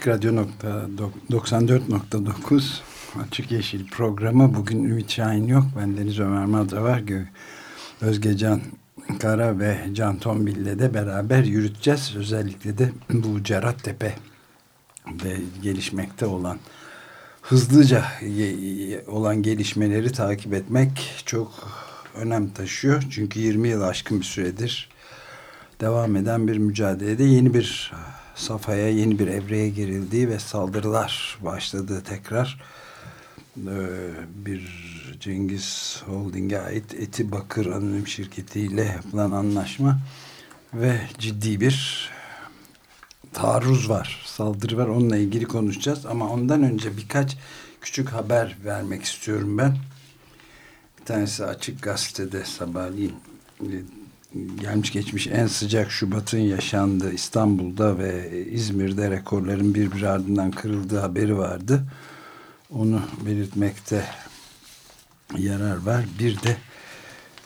Açık Radyo nokta 94.9 Açık Yeşil programı bugün Ümit Şahin yok. Ben Deniz Ömer Madra var. Özgecan Kara ve Can Tombil ile de beraber yürüteceğiz. Özellikle de bu Cerattepe ve gelişmekte olan hızlıca olan gelişmeleri takip etmek çok önem taşıyor. Çünkü 20 yıl aşkın bir süredir devam eden bir mücadelede yeni bir safhaya, yeni bir evreye girildiği ve saldırılar başladığı tekrar bir Cengiz Holding'e ait Eti Bakır Anonim Şirketi ile yapılan anlaşma ve ciddi bir taarruz var, saldırı var. Onunla ilgili konuşacağız. Ama ondan önce birkaç küçük haber vermek istiyorum ben. Bir tanesi Açık Gazete'de sabahleyin gelmiş geçmiş en sıcak Şubat'ın yaşandığı İstanbul'da ve İzmir'de rekorların birbiri ardından kırıldığı haberi vardı. Onu belirtmekte yarar var. Bir de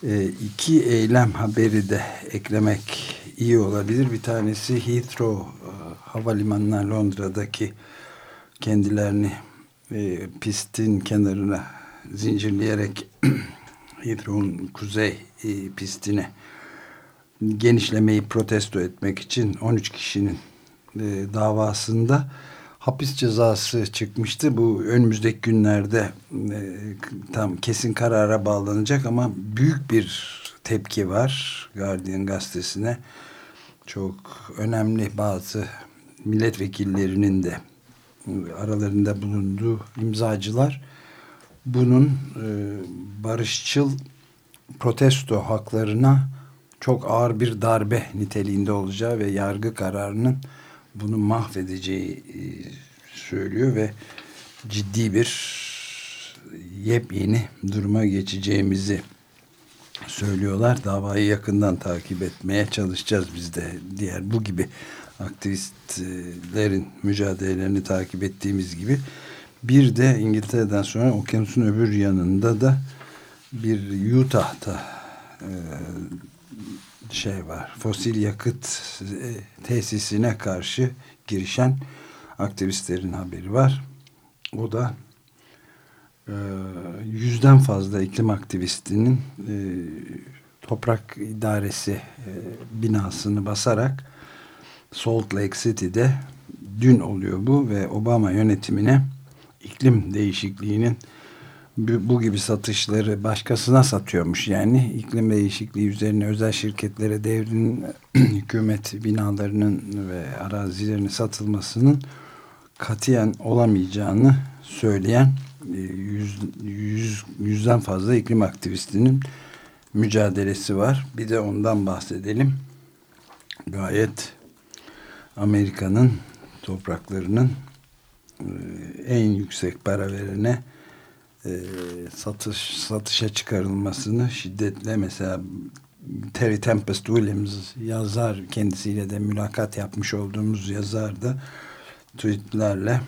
e, iki eylem haberi de eklemek iyi olabilir. Bir tanesi Heathrow e, havalimanına Londra'daki kendilerini e, pistin kenarına zincirleyerek Heathrow'un kuzey e, pistine genişlemeyi protesto etmek için 13 kişinin e, davasında hapis cezası çıkmıştı. Bu önümüzdeki günlerde e, tam kesin karara bağlanacak ama büyük bir tepki var Guardian gazetesine. Çok önemli bazı milletvekillerinin de aralarında bulunduğu imzacılar bunun e, barışçıl protesto haklarına çok ağır bir darbe niteliğinde olacağı ve yargı kararının bunu mahvedeceği e, söylüyor ve ciddi bir yepyeni duruma geçeceğimizi söylüyorlar. Davayı yakından takip etmeye çalışacağız biz de. Diğer bu gibi aktivistlerin mücadelelerini takip ettiğimiz gibi. Bir de İngiltere'den sonra okyanusun öbür yanında da bir Utah'ta e, şey var. Fosil yakıt e, tesisine karşı girişen aktivistlerin haberi var. O da e, yüzden fazla iklim aktivistinin e, toprak idaresi binasını basarak Salt Lake City'de dün oluyor bu ve Obama yönetimine iklim değişikliğinin bu gibi satışları başkasına satıyormuş. Yani iklim değişikliği üzerine özel şirketlere devrin hükümet binalarının ve arazilerinin satılmasının katiyen olamayacağını söyleyen e, yüz, yüz, yüzden fazla iklim aktivistinin mücadelesi var. Bir de ondan bahsedelim. Gayet Amerika'nın topraklarının e, en yüksek para verene e, satış satışa çıkarılmasını şiddetle mesela Terry Tempest Williams yazar kendisiyle de mülakat yapmış olduğumuz yazar da tweetlerle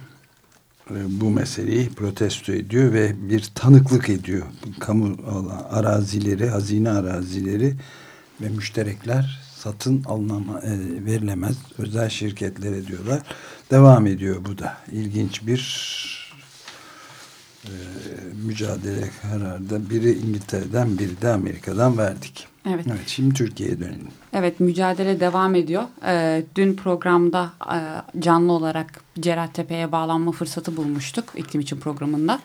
e, bu meseleyi protesto ediyor ve bir tanıklık ediyor. Kamu arazileri, hazine arazileri ve müşterekler satın alınama, e, verilemez. Özel şirketlere diyorlar. Devam ediyor bu da. İlginç bir e, mücadele kararda biri İngiltere'den biri de Amerika'dan verdik. Evet. evet şimdi Türkiye'ye dönelim. Evet mücadele devam ediyor. Ee, dün programda e, canlı olarak Cerattepe'ye bağlanma fırsatı bulmuştuk iklim için programında.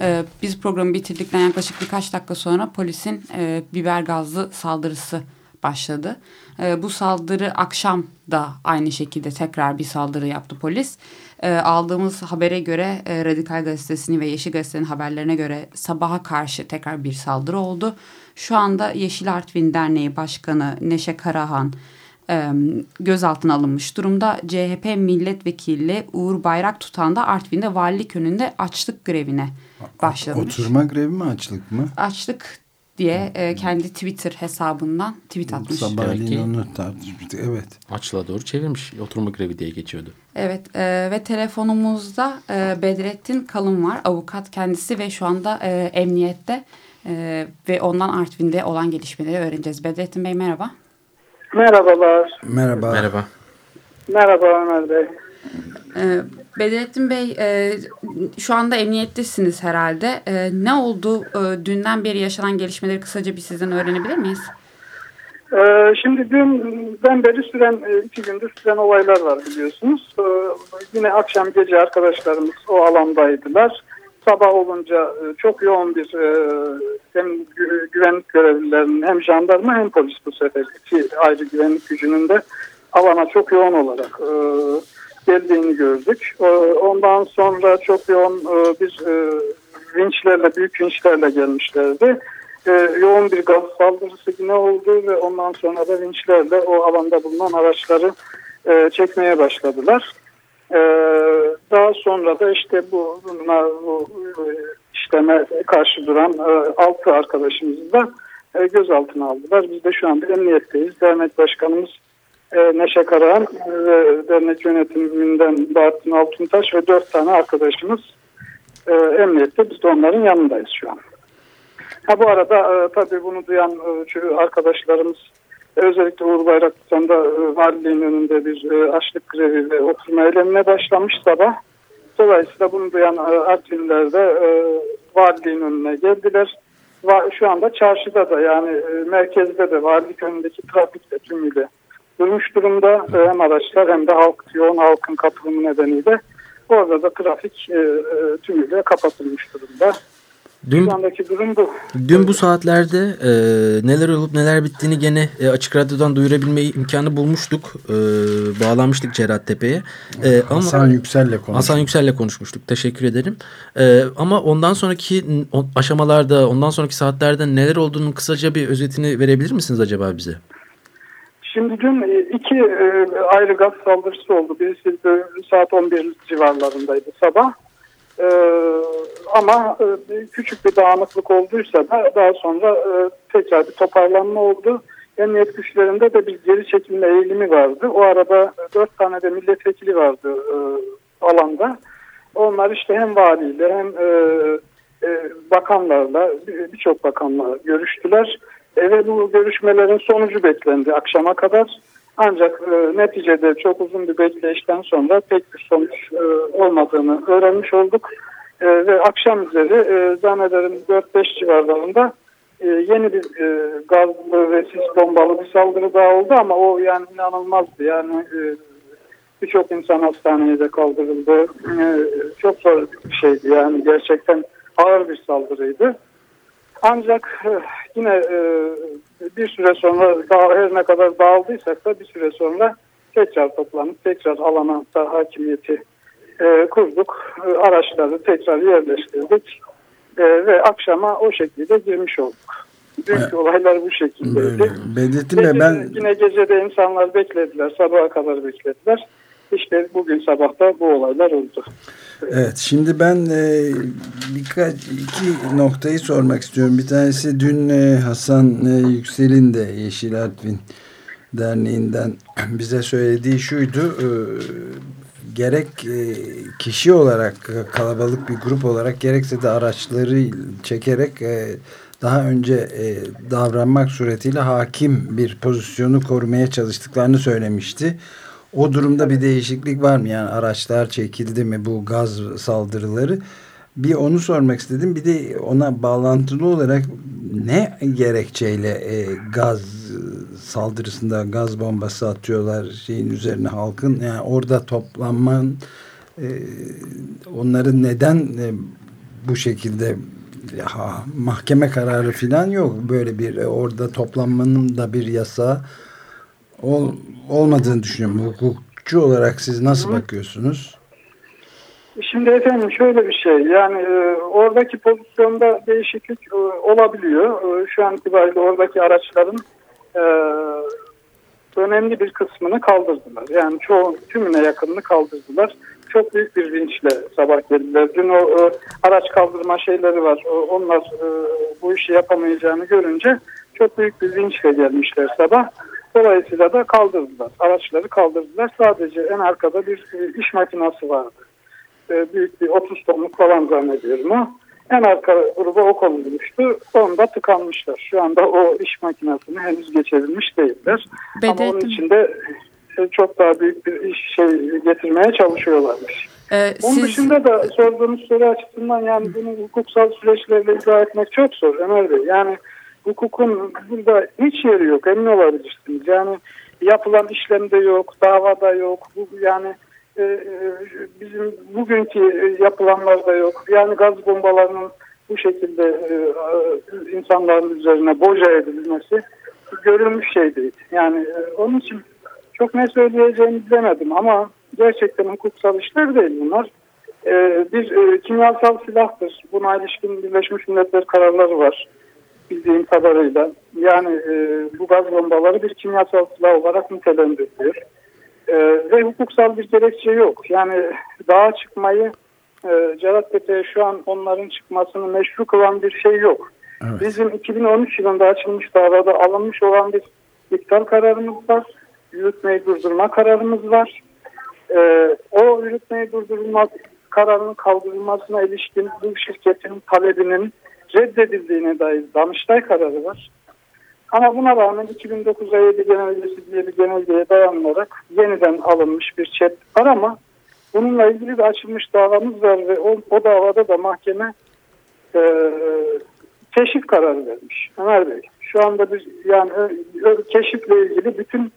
Ee, biz programı bitirdikten yaklaşık birkaç dakika sonra polisin e, biber gazlı saldırısı başladı. E, bu saldırı akşam da aynı şekilde tekrar bir saldırı yaptı polis. E, aldığımız habere göre e, Radikal Gazetesi'nin ve Yeşil Gazete'nin haberlerine göre sabaha karşı tekrar bir saldırı oldu. Şu anda Yeşil Artvin Derneği Başkanı Neşe Karahan e, gözaltına alınmış durumda. CHP milletvekili Uğur Bayrak tutan da Artvin'de valilik önünde açlık grevine başlamış. Oturma grevi mi açlık mı? Açlık diye e, kendi Twitter hesabından tweet atmış. Sabahleyin onu tartışmıştık. Evet. Açlığa doğru çevirmiş. Oturma grevi diye geçiyordu. Evet e, ve telefonumuzda e, Bedrettin Kalın var. Avukat kendisi ve şu anda e, emniyette e, ve ondan Artvin'de olan gelişmeleri öğreneceğiz. Bedrettin Bey merhaba. Merhabalar. Merhaba. Merhaba. Merhaba Ömer Bey. E, Bedrettin Bey e, şu anda emniyettesiniz herhalde. E, ne oldu? E, dünden beri yaşanan gelişmeleri kısaca bir sizden öğrenebilir miyiz? Ee, şimdi dünden beri süren, e, iki gündür süren olaylar var biliyorsunuz. Yine akşam gece arkadaşlarımız o alandaydılar. Sabah olunca e, çok yoğun bir e, hem gü- güvenlik görevlilerinin hem jandarma hem polis bu sefer iki ayrı güvenlik gücünün de alana çok yoğun olarak e, geldiğini gördük. E, ondan sonra çok yoğun e, bir e, vinçlerle, büyük vinçlerle gelmişlerdi. E, yoğun bir gaz saldırısı yine oldu ve ondan sonra da vinçlerle o alanda bulunan araçları e, çekmeye başladılar. Daha sonra da işte bu, bunlar, bu işleme karşı duran altı arkadaşımızı da e, gözaltına aldılar. Biz de şu anda emniyetteyiz. Dernek başkanımız e, Neşe Karahan ve dernek yönetiminden Bahattin Altuntaş ve dört tane arkadaşımız e, emniyette. Biz de onların yanındayız şu an. Ha bu arada e, tabii bunu duyan e, arkadaşlarımız özellikle Uğur Bayraklı'dan da e, valiliğin önünde bir açlık grevi ve oturma eylemine başlamış sabah. Dolayısıyla bunu duyan e, Artvinliler de valiliğin önüne geldiler. Şu anda çarşıda da yani merkezde de valilik önündeki trafik de tümüyle durmuş durumda. E, hem araçlar hem de halk yoğun halkın katılımı nedeniyle orada da trafik e, e, tümüyle kapatılmış durumda. Dün, Şu durum bu. dün bu saatlerde e, neler olup neler bittiğini gene e, Açık Radyo'dan duyurabilme imkanı bulmuştuk. E, bağlanmıştık Cerattepe'ye. E, ama Hasan Yüksel'le konuştuk. Hasan Yüksel'le konuşmuştuk. Teşekkür ederim. E, ama ondan sonraki aşamalarda, ondan sonraki saatlerde neler olduğunun kısaca bir özetini verebilir misiniz acaba bize? Şimdi dün e, iki e, ayrı gaz saldırısı oldu. Birisi saat 11 civarlarındaydı sabah. E, ama küçük bir dağınıklık olduysa da daha sonra tekrar bir toparlanma oldu. Emniyet güçlerinde de bir geri çekilme eğilimi vardı. O arada dört tane de milletvekili vardı alanda. Onlar işte hem valiyle hem bakanlarla bir- birçok bakanla görüştüler. E, ve bu görüşmelerin sonucu beklendi akşama kadar. Ancak e, neticede çok uzun bir bekleyişten sonra pek bir sonuç e, olmadığını öğrenmiş olduk. E, ve akşam üzeri e, zannederim 4-5 civarlarında e, yeni bir e, gazlı ve sis bombalı bir saldırı daha oldu ama o yani inanılmazdı. Yani e, birçok insan hastaneye de kaldırıldı. E, çok zor bir şeydi yani gerçekten ağır bir saldırıydı. Ancak e, yine e, bir süre sonra daha her ne kadar dağıldıysak da bir süre sonra tekrar toplanıp tekrar alana hakimiyeti e, kurduk. Araçları tekrar yerleştirdik ve akşama o şekilde girmiş olduk. Dünkü Evet. olaylar bu şekildeydi. Bedrettin Bey ben yine- Yine gecede insanlar beklediler, sabaha kadar beklediler. İşte bugün sabahta bu olaylar oldu. Evet şimdi ben e, birkaç iki noktayı sormak istiyorum. Bir tanesi dün e, Hasan e, Yüksel'in de Yeşil Artvin Derneği'nden bize söylediği şuydu. E, gerek e, kişi olarak e, kalabalık bir grup olarak gerekse de araçları çekerek e, daha önce e, davranmak suretiyle hakim bir pozisyonu korumaya çalıştıklarını söylemişti. O durumda bir değişiklik var mı? Yani araçlar çekildi mi bu gaz saldırıları? Bir onu sormak istedim. Bir de ona bağlantılı olarak ne gerekçeyle e, gaz saldırısında gaz bombası atıyorlar şeyin üzerine halkın? Yani orada toplanman e, onların neden e, bu şekilde ha, mahkeme kararı falan yok. Böyle bir e, orada toplanmanın da bir yasağı ol, olmadığını düşünüyorum. Hukukçu olarak siz nasıl bakıyorsunuz? Şimdi efendim şöyle bir şey yani e, oradaki pozisyonda değişiklik e, olabiliyor. E, şu an itibariyle oradaki araçların e, önemli bir kısmını kaldırdılar. Yani çoğu tümüne yakınını kaldırdılar. Çok büyük bir vinçle sabah geldiler. Dün o, o araç kaldırma şeyleri var. O, onlar e, bu işi yapamayacağını görünce çok büyük bir vinçle gelmişler sabah. Dolayısıyla da kaldırdılar. Araçları kaldırdılar. Sadece en arkada bir e, iş makinası vardı. E, büyük bir 30 tonluk falan zannediyorum o. En arka gruba o konulmuştu. Onda tıkanmışlar. Şu anda o iş makinesini henüz geçebilmiş değiller. Ama onun içinde e, çok daha büyük bir iş şey getirmeye çalışıyorlarmış. Ee, Onun siz... dışında da sorduğunuz soru açısından yani bunu hukuksal süreçlerle izah etmek çok zor Ömer Bey. Yani hukukun burada hiç yeri yok emin olabilirsiniz. Yani yapılan işlemde yok, davada yok. Bu yani e, e bizim bugünkü yapılanlarda yok. Yani gaz bombalarının bu şekilde e, e, insanların üzerine boca edilmesi görülmüş şey değil. Yani e, onun için çok ne söyleyeceğimi bilemedim ama gerçekten hukuksal işler değil bunlar. E, bir e, kimyasal silahtır. Buna ilişkin Birleşmiş Milletler kararları var bildiğim kadarıyla. Yani e, bu gaz bombaları bir kimyasal silah olarak nitelendiriliyor. E, ve hukuksal bir gerekçe yok. Yani dağa çıkmayı e, Cerattepe'ye şu an onların çıkmasını meşru kılan bir şey yok. Evet. Bizim 2013 yılında açılmış davada alınmış olan bir iptal kararımız var. Yürütmeyi durdurma kararımız var. E, o yürütmeyi durdurma kararının kaldırılmasına ilişkin bu şirketin talebinin reddedildiğine dair Danıştay kararı var. Ama buna rağmen 2009 7 genelgesi diye bir genelgeye dayanılarak yeniden alınmış bir çet var ama bununla ilgili de açılmış davamız var ve o, o davada da mahkeme e, keşif kararı vermiş. Ömer Bey şu anda bir yani keşifle ilgili bütün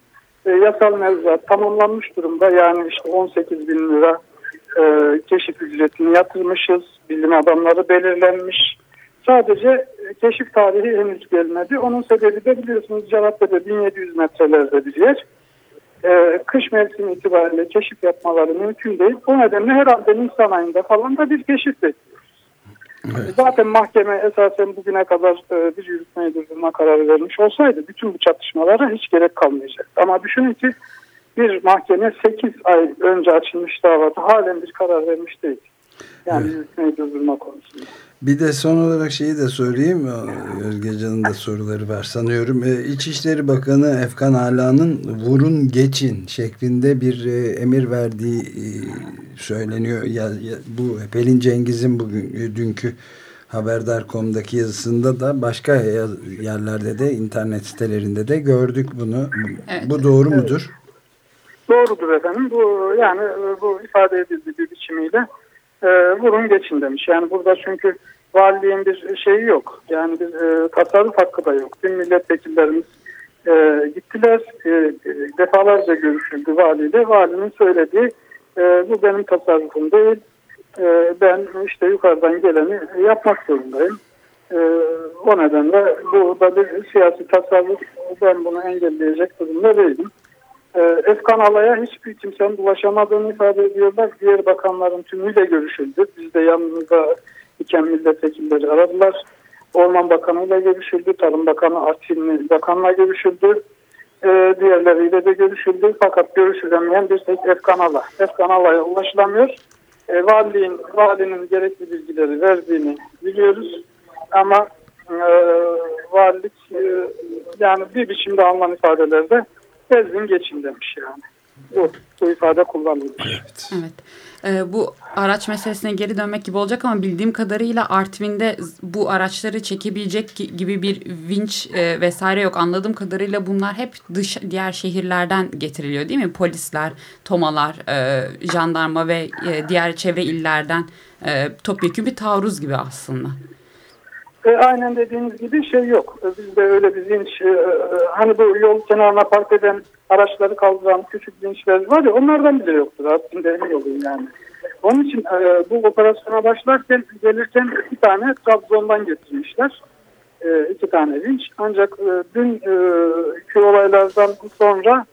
e, yasal mevzuat tamamlanmış durumda. Yani işte 18 bin lira e, keşif ücretini yatırmışız. Bilim adamları belirlenmiş. Sadece keşif tarihi henüz gelmedi. Onun sebebi de biliyorsunuz Cerattepe 1700 metrelerde bir yer. Ee, kış mevsimi itibariyle keşif yapmaları mümkün değil. Bu nedenle herhalde Nisan ayında falan da bir keşif bekliyor. Evet. Zaten mahkeme esasen bugüne kadar e, bir yürütmeyi durdurma kararı vermiş olsaydı bütün bu çatışmalara hiç gerek kalmayacak. Ama düşünün ki bir mahkeme 8 ay önce açılmış davada halen bir karar vermiş değil. Yani evet. yürütmeyi durdurma konusunda. Bir de son olarak şeyi de sorayım. Özgecan'ın da soruları var sanıyorum. E, İçişleri Bakanı Efkan Ala'nın vurun geçin şeklinde bir e, emir verdiği e, söyleniyor. Ya, ya, bu Pelin Cengiz'in bugün dünkü Haberdar.com'daki yazısında da başka yerlerde de internet sitelerinde de gördük bunu. Evet. Bu doğru evet. mudur? Doğrudur efendim. Bu yani bu ifade edildiği bir biçimiyle e, vurun geçin demiş. Yani burada çünkü valiliğin bir şeyi yok. Yani bir e, tasarruf hakkı da yok. Tüm milletvekillerimiz e, gittiler. E, defalarca görüşüldü valiyle. Valinin söylediği e, bu benim tasarrufum değil. E, ben işte yukarıdan geleni yapmak zorundayım. E, o nedenle bu da bir siyasi tasarruf. Ben bunu engelleyecek durumda değilim. E, Efkan Alay'a hiçbir kimsenin ulaşamadığını ifade ediyorlar. Diğer bakanların tümüyle görüşüldü. Biz de yanımızda iken milletvekilleri aradılar. Orman Bakanı ile görüşüldü. Tarım Bakanı Artvinli Bakan'la görüşüldü. E, diğerleriyle de görüşüldü. Fakat görüşülemeyen bir tek Efkan Ala. Efkan Ala'ya ulaşılamıyor. E, valiliğin, valinin gerekli bilgileri verdiğini biliyoruz. Ama e, valilik e, yani bir biçimde alınan ifadelerde gezin geçin demiş yani. Bu, bu ifade kullanılmış. Evet. evet. Ee, bu araç meselesine geri dönmek gibi olacak ama bildiğim kadarıyla Artvin'de bu araçları çekebilecek gibi bir vinç e, vesaire yok. Anladığım kadarıyla bunlar hep dış diğer şehirlerden getiriliyor değil mi? Polisler, tomalar, e, jandarma ve e, diğer çevre illerden e, topyekun bir taarruz gibi aslında. E, aynen dediğiniz gibi şey yok. E, bizde öyle bir zinç, e, e, hani bu yol kenarına park eden araçları kaldıran küçük zinçler var ya onlardan bile yoktur aslında emin olayım yani. Onun için e, bu operasyona başlarken gelirken iki tane Trabzon'dan getirmişler. E, iki tane vinç. Ancak e, dün e, olaylardan sonra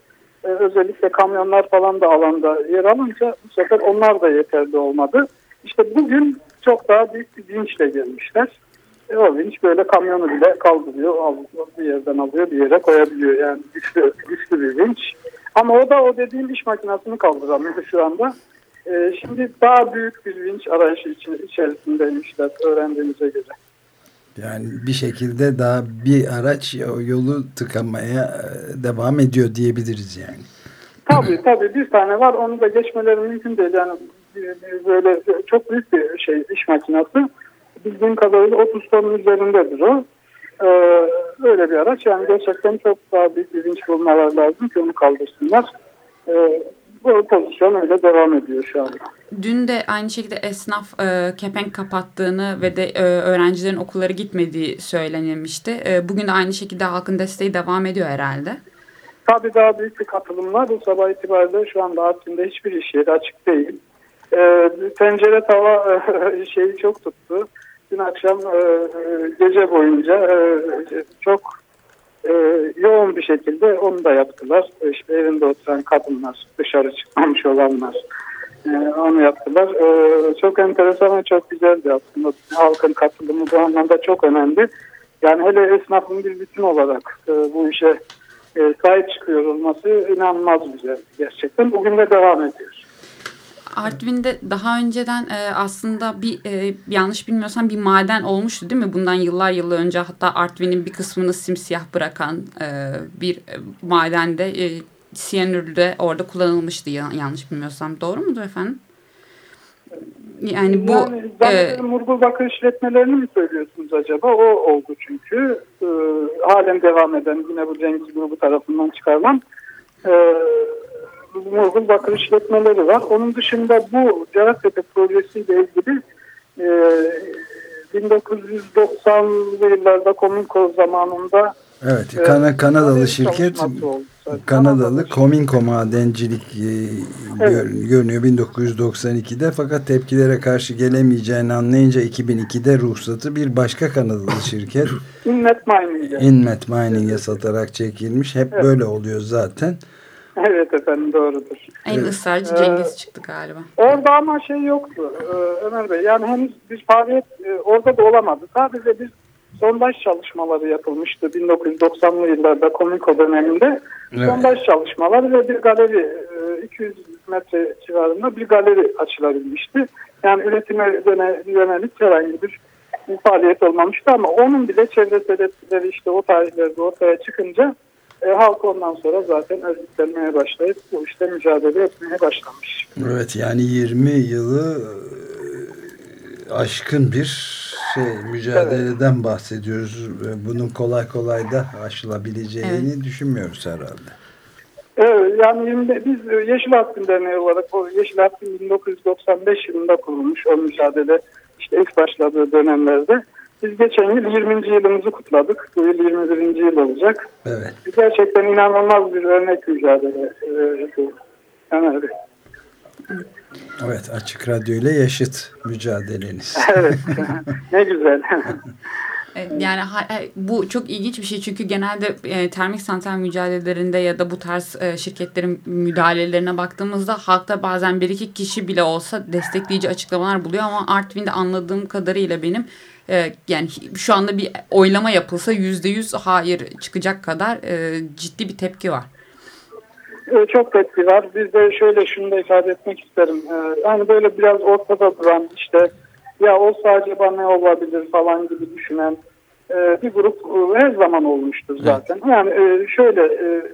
e, özellikle kamyonlar falan da alanda yer alınca bu sefer onlar da yeterli olmadı. İşte bugün çok daha büyük bir vinçle gelmişler. E, o vinç böyle kamyonu bile kaldırıyor, alıyor, bir yerden alıyor bir yere koyabiliyor. Yani güçlü, güçlü bir vinç. Ama o da o dediğim iş makinesini kaldıramıyor şu anda. E, şimdi daha büyük bir vinç arayışı için, içerisindeymişler öğrendiğimize göre. Yani bir şekilde daha bir araç yolu tıkamaya e, devam ediyor diyebiliriz yani. Tabii tabii bir tane var onu da geçmeleri mümkün değil. Yani böyle çok büyük bir şey iş makinesi. Bildiğim kadarıyla 30 tonun üzerindedir o. Ee, öyle bir araç yani gerçekten çok daha büyük bir vinç bulmalar lazım ki onu kaldırsınlar. Ee, bu pozisyon öyle devam ediyor şu anda. Dün de aynı şekilde esnaf e, kepenk kapattığını ve de e, öğrencilerin okulları gitmediği söylenilmişti. E, bugün de aynı şekilde halkın desteği devam ediyor herhalde. Tabii daha büyük bir katılım var. Bu sabah itibariyle şu anda Artvin'de hiçbir iş yeri açık değil. E, tencere tava e, şeyi çok tuttu. Dün akşam e, gece boyunca e, çok e, yoğun bir şekilde onu da yaptılar. İşte evinde oturan kadınlar, dışarı çıkmamış olanlar e, onu yaptılar. E, çok enteresan ve çok güzeldi aslında. Halkın katılımı bu anlamda çok önemli. Yani hele esnafın bir bütün olarak e, bu işe e, sahip çıkıyor olması inanılmaz güzel gerçekten. Bugün de devam ediyor. Artvin'de daha önceden e, aslında bir e, yanlış bilmiyorsam bir maden olmuştu değil mi? Bundan yıllar yıllar önce hatta Artvin'in bir kısmını simsiyah bırakan e, bir e, madende e, siyanür de orada kullanılmıştı yanlış bilmiyorsam. Doğru mudur efendim? Yani bu yani, e, Murgul Bakır işletmelerini mi söylüyorsunuz acaba? O oldu çünkü. E, halen devam eden yine bu Cengiz grubu tarafından çıkarılan e, Murgul Bakır işletmeleri var. Onun dışında bu Cerattepe projesiyle ilgili e, 1990'lı yıllarda Komünko zamanında Evet, Kan Kanadalı şirket Kanadalı Cominco Madencilik e, evet. görünüyor 1992'de fakat tepkilere karşı gelemeyeceğini anlayınca 2002'de ruhsatı bir başka Kanadalı şirket Inmet Mining'e Inmet Mining'e satarak çekilmiş. Hep evet. böyle oluyor zaten. Evet efendim doğrudur. En ısrarcı ee, Cengiz çıktı galiba. Orada ama şey yoktu e, Ömer Bey. Yani henüz bir faaliyet e, orada da olamadı. Sadece bir sondaj çalışmaları yapılmıştı 1990'lı yıllarda Komiko döneminde. Evet. Sondaj çalışmaları ve bir galeri 200 e, metre civarında bir galeri açılabilmişti. Yani üretime yönelik herhangi bir faaliyet olmamıştı ama onun bile çevresel etkileri işte o tarihlerde ortaya çıkınca e, halk ondan sonra zaten örgütlenmeye başlayıp bu işte mücadele etmeye başlamış. Evet yani 20 yılı e, aşkın bir şey mücadeleden evet. bahsediyoruz. Bunun kolay kolay da aşılabileceğini evet. düşünmüyoruz herhalde. Evet, yani biz Yeşil Hakkın Derneği olarak o Yeşil Hakkın 1995 yılında kurulmuş o mücadele işte ilk başladığı dönemlerde biz geçen yıl 20. yılımızı kutladık. Bu yıl 21. yıl olacak. Evet. Gerçekten inanılmaz bir örnek mücadele. Evet. Evet Açık Radyo ile yaşıt mücadeleniz. evet ne güzel. Yani e, bu çok ilginç bir şey çünkü genelde e, termik santral mücadelelerinde ya da bu tarz e, şirketlerin müdahalelerine baktığımızda halkta bazen bir iki kişi bile olsa destekleyici açıklamalar buluyor ama Artvin'de anladığım kadarıyla benim e, yani şu anda bir oylama yapılsa yüzde yüz hayır çıkacak kadar e, ciddi bir tepki var. E, çok tepki var. Biz de şöyle şunu da ifade etmek isterim. E, yani böyle biraz ortada duran işte ya o sadece bana ne olabilir falan gibi düşünen e, bir grup her zaman olmuştur zaten. Evet. Yani şöyle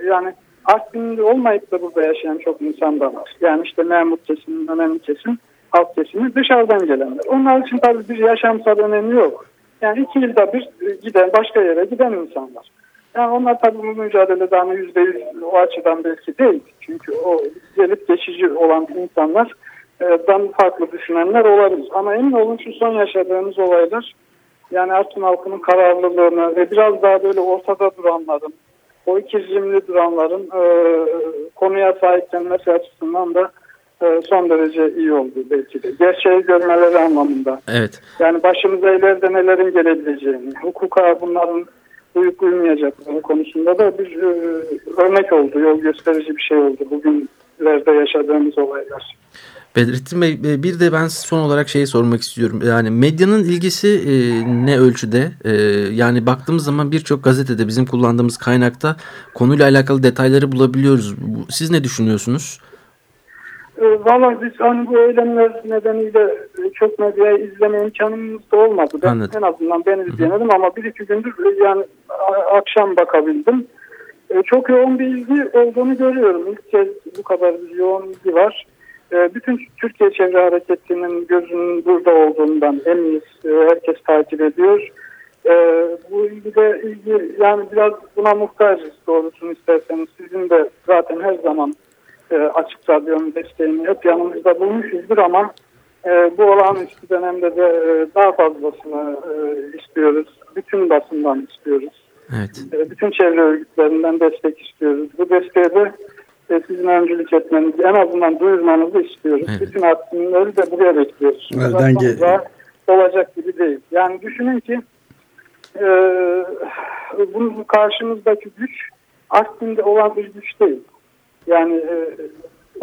yani Artvin'de olmayıp da burada yaşayan çok insan da var. Yani işte memur kesim, önemli kesim alt kesimi dışarıdan gelenler. Onlar için tabii bir yaşamsal önemi yok. Yani iki yılda bir giden başka yere giden insanlar. Yani onlar tabii bu mücadelede hani yüzde yüz o açıdan belki değil. Çünkü o gelip geçici olan insanlardan farklı düşünenler olabilir. Ama emin olun şu son yaşadığımız olaylar yani Artvin halkının kararlılığını ve biraz daha böyle ortada duranların, o ikizimli duranların e, konuya sahiplenmesi açısından da e, son derece iyi oldu belki de. Gerçeği görmeleri anlamında. Evet. Yani başımıza ileride nelerin gelebileceğini, hukuka bunların uyup uymayacakları konusunda da bir e, örnek oldu, yol gösterici bir şey oldu bugünlerde yaşadığımız olaylar. Bedrettin Bey bir de ben son olarak şeyi sormak istiyorum. Yani medyanın ilgisi e, ne ölçüde? E, yani baktığımız zaman birçok gazetede bizim kullandığımız kaynakta konuyla alakalı detayları bulabiliyoruz. Siz ne düşünüyorsunuz? E, Valla biz hani bu eylemler nedeniyle e, çok medyayı izleme imkanımız da olmadı. Ben, Anladım. en azından ben izleyemedim ama bir iki gündür e, yani akşam bakabildim. E, Çok yoğun bir ilgi olduğunu görüyorum. İlk kez bu kadar yoğun ilgi var. E, Bütün Türkiye Çevre Hareketi'nin gözünün burada olduğundan eminiz. E, Herkes takip ediyor. E, Bu ilgide ilgi yani biraz buna muhtacız doğrusunu isterseniz. Sizin de zaten her zaman e, Açık Radyo'nun desteğini hep yanımızda bulmuşuzdur ama e, bu olağanüstü dönemde de e, daha fazlasını istiyoruz. Bütün basından istiyoruz. Evet. Bütün çevre örgütlerinden destek istiyoruz. Bu desteği de e, sizin öncülük etmenizi, en azından duyurmanızı istiyoruz. Evet. Bütün hakkınları da buraya bekliyoruz. Nereden gel- Uzatmamıza olacak gibi değil. Yani düşünün ki e, bunun karşımızdaki güç Artvin'de olan bir güç değil. Yani e,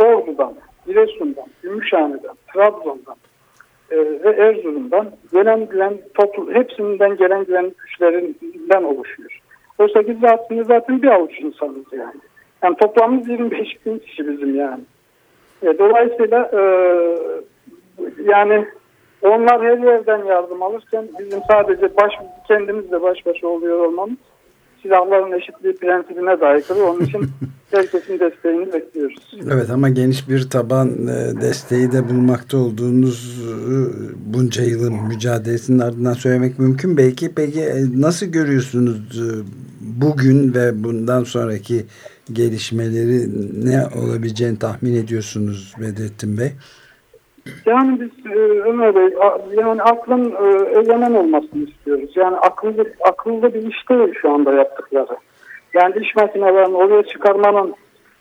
Ordu'dan, Giresun'dan, Gümüşhane'den, Trabzon'dan e, ve Erzurum'dan gelen güven toplu, hepsinden gelen güven güçlerinden oluşuyor. Oysa ki zaten, zaten bir avuç insanız yani. Yani toplamımız 25 bin kişi bizim yani. E, dolayısıyla e, yani onlar her yerden yardım alırken bizim sadece baş, kendimizle baş başa oluyor olmamız silahların eşitliği prensibine de aykırı. Onun için herkesin desteğini bekliyoruz. Evet ama geniş bir taban e, desteği de bulmakta olduğunuz e, bunca yılın mücadelesinin ardından söylemek mümkün. Belki peki e, nasıl görüyorsunuz bugün ve bundan sonraki gelişmeleri ne olabileceğini tahmin ediyorsunuz Bedrettin Bey? Yani biz e, Ömer Bey yani aklın e, egemen olmasını istiyoruz. Yani akıllı akıllı bir iş değil şu anda yaptıkları. Yani iş makinelerini oraya çıkarmanın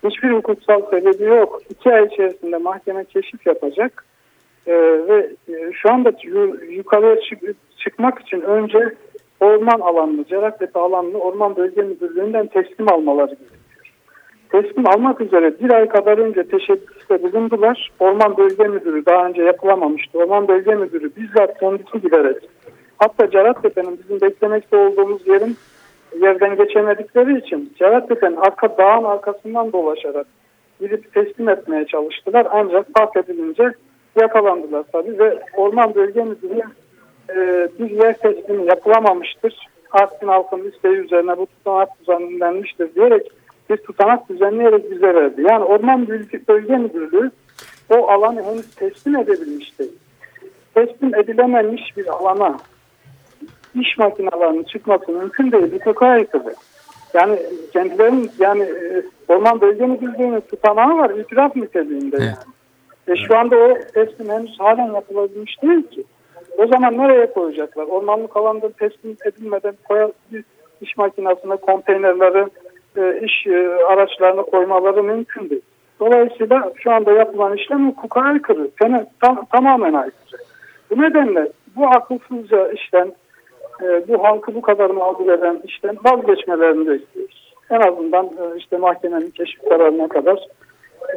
hiçbir hukuksal sebebi yok. İki ay içerisinde mahkeme keşif yapacak. E, ve e, şu anda yu- yukarıya çık- çıkmak için önce orman alanını, Cerattepe alanını Orman Bölge Müdürlüğü'nden teslim almaları gerekiyor. Teslim almak üzere bir ay kadar önce teşebbüste bulundular. Orman Bölge Müdürü daha önce yapılamamıştı. Orman Bölge Müdürü bizzat kendisi giderek hatta Cerattepe'nin bizim beklemekte olduğumuz yerin yerden geçemedikleri için Cerattepe'nin arka dağın arkasından dolaşarak gidip teslim etmeye çalıştılar. Ancak fark edilince yakalandılar tabii ve Orman Bölge Müdürü e, bir yer teslimi yapılamamıştır. Artvin halkının isteği üzerine bu tutanak düzenlenmiştir diyerek bir tutanak düzenleyerek bize verdi. Yani Orman Bölge, Müdürlüğü o alanı henüz teslim edebilmiş değil. Teslim edilememiş bir alana iş makinelerinin çıkması mümkün değil. Bir hukuka aykırı. Yani kendilerinin yani e, Orman Bölge Müdürlüğü'nün tutanağı var itiraf niteliğinde. Evet. Yani. E şu anda o teslim henüz halen yapılabilmiş değil ki. O zaman nereye koyacaklar? Ormanlık alanda teslim edilmeden koyar bir iş makinesine konteynerleri, e, iş e, araçlarını koymaları mümkün değil. Dolayısıyla şu anda yapılan işlem hukuka aykırı. Tam, tamamen aykırı. Bu nedenle bu akılsızca işten e, bu halkı bu kadar mağdur eden işten vazgeçmelerini bekliyoruz. En azından e, işte mahkemenin keşif kararına kadar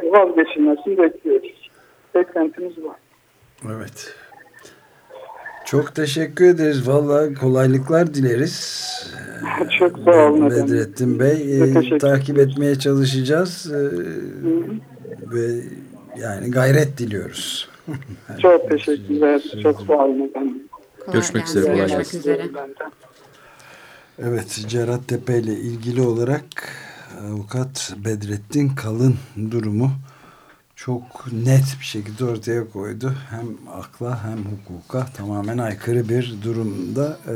vazgeçilmesini bekliyoruz. Beklentimiz bu. Evet. Çok teşekkür ederiz. Vallahi kolaylıklar dileriz. Çok sağ olun efendim. Bedrettin Bey. Ee, teşekkür takip etmeye çalışacağız. Ee, ve yani gayret diliyoruz. Çok teşekkürler. Çok sağ olun efendim. Kolay Görüşmek üzere, kolay gelsin. Evet, Cerat Tepe ile ilgili olarak avukat Bedrettin Kalın durumu çok net bir şekilde ortaya koydu. Hem akla hem hukuka tamamen aykırı bir durumda e,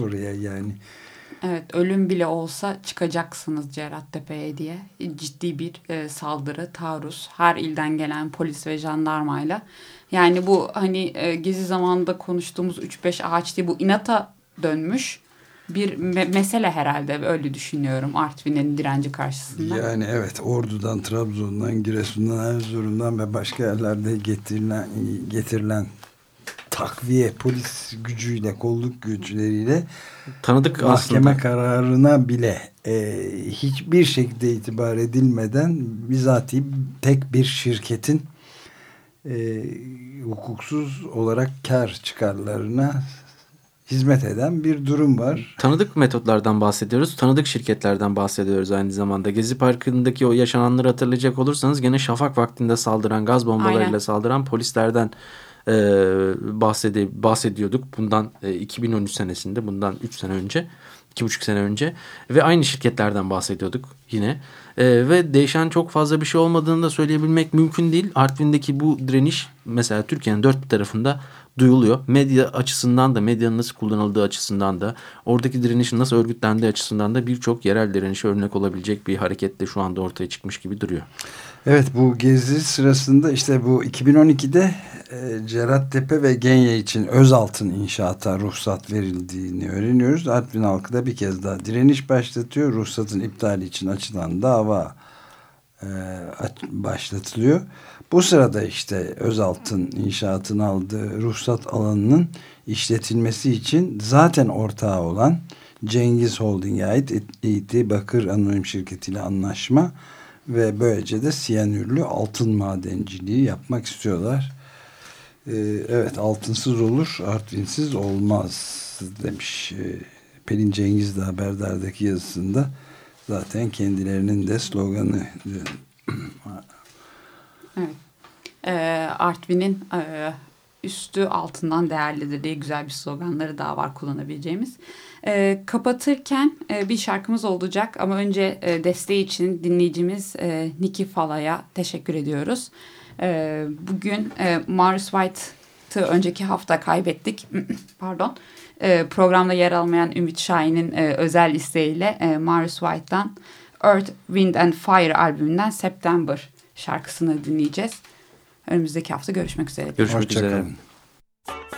oraya yani. Evet ölüm bile olsa çıkacaksınız Cerattepe'ye diye ciddi bir e, saldırı, taarruz her ilden gelen polis ve jandarmayla. Yani bu hani e, gezi zamanında konuştuğumuz 3-5 ağaç değil bu inata dönmüş bir me- mesele herhalde öyle düşünüyorum Artvin'in direnci karşısında. Yani evet Ordu'dan, Trabzon'dan, Giresun'dan, Erzurum'dan ve başka yerlerde getirilen, getirilen takviye polis gücüyle, kolluk güçleriyle Tanıdık mahkeme aslında. kararına bile e, hiçbir şekilde itibar edilmeden bizatihi tek bir şirketin e, hukuksuz olarak kar çıkarlarına hizmet eden bir durum var. Tanıdık metotlardan bahsediyoruz. Tanıdık şirketlerden bahsediyoruz aynı zamanda. Gezi Parkı'ndaki o yaşananları hatırlayacak olursanız gene şafak vaktinde saldıran, gaz bombalarıyla Aynen. saldıran polislerden e, bahsedi bahsediyorduk. Bundan e, 2013 senesinde, bundan 3 sene önce, 2,5 sene önce ve aynı şirketlerden bahsediyorduk yine. E, ve değişen çok fazla bir şey olmadığını da söyleyebilmek mümkün değil. Artvin'deki bu direniş mesela Türkiye'nin dört bir tarafında duyuluyor. Medya açısından da, medyanın nasıl kullanıldığı açısından da, oradaki direnişin nasıl örgütlendiği açısından da birçok yerel direnişe örnek olabilecek bir hareketle şu anda ortaya çıkmış gibi duruyor. Evet bu gezi sırasında işte bu 2012'de e, Cerattepe ve Genye için Özaltın inşaata ruhsat verildiğini öğreniyoruz. Artvin halkı da bir kez daha direniş başlatıyor. Ruhsatın iptali için açılan dava e, başlatılıyor. Bu sırada işte Özaltın inşaatın aldığı ruhsat alanının işletilmesi için zaten ortağı olan Cengiz Holding'e ait İT Bakır Anonim Şirketi ile anlaşma ve böylece de siyanürlü altın madenciliği yapmak istiyorlar. Ee, evet altınsız olur, Artvinsiz olmaz demiş ee, Pelin Cengiz de Haberdar'daki yazısında. Zaten kendilerinin de sloganı. Ee, Artvin'in e, üstü altından değerlidir diye güzel bir sloganları daha var kullanabileceğimiz. Ee, kapatırken e, bir şarkımız olacak ama önce e, desteği için dinleyicimiz e, Niki Fala'ya teşekkür ediyoruz. E, bugün e, Marius White'ı önceki hafta kaybettik. Pardon. E, programda yer almayan Ümit Şahin'in e, özel isteğiyle e, Marius White'dan Earth, Wind and Fire albümünden September şarkısını dinleyeceğiz. Önümüzdeki hafta görüşmek üzere. Görüşmek üzere. Hoşçakalın. Do